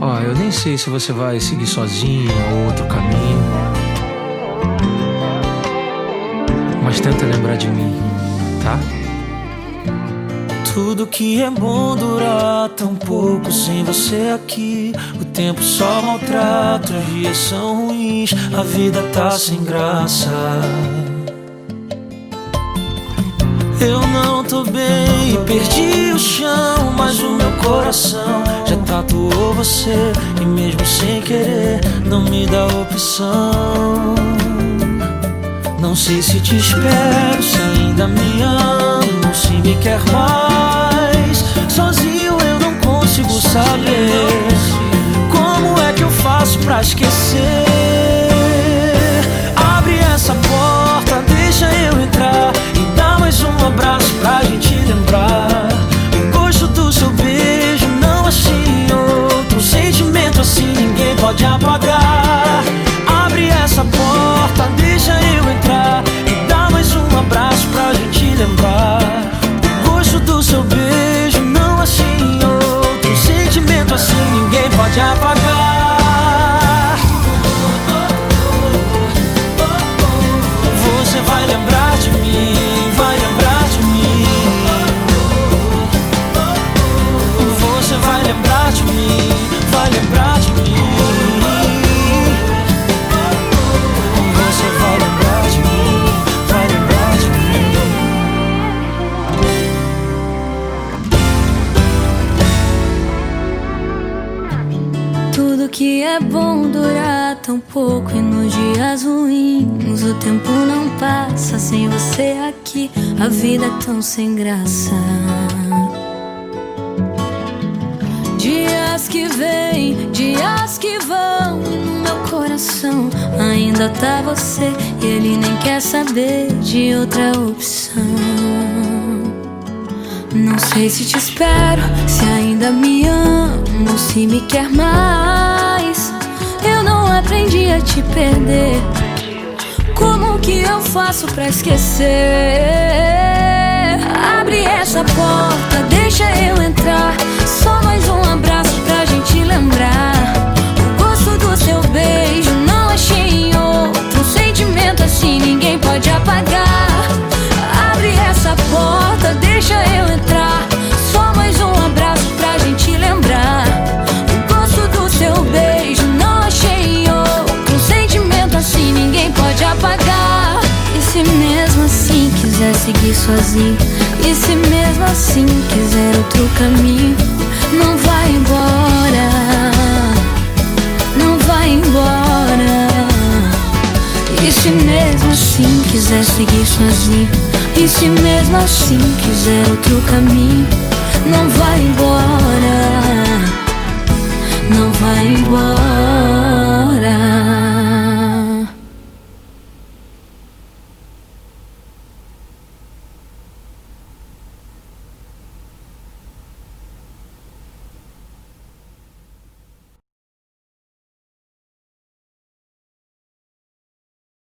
Ó, eu nem sei se você vai seguir sozinha ou outro caminho. Mas tenta lembrar de mim, tá? Tudo que é bom dura tão pouco sem você aqui. O tempo só maltrata, os dias são ruins, a vida tá sem graça. Eu não tô bem, perdi o chão, mas o meu coração já tatuou você e mesmo sem querer não me dá opção. Não sei se te espero, se ainda me amo, se me quer mais. Sozinho eu não consigo saber como é que eu faço pra esquecer. Que é bom dura tão pouco e nos dias ruins o tempo não passa sem você aqui. A vida é tão sem graça. Dias que vêm, dias que vão no meu coração ainda tá você e ele nem quer saber de outra opção. Não sei se te espero, se ainda me amo, se me quer mais. Eu não aprendi a te perder. Como que eu faço pra esquecer? Abre essa porta, deixa eu entrar. Seguir sozinho, e se mesmo assim quiser outro caminho, não vai embora, não vai embora. E se mesmo assim quiser seguir sozinho? E se mesmo assim quiser outro caminho Não vai embora. Não vai embora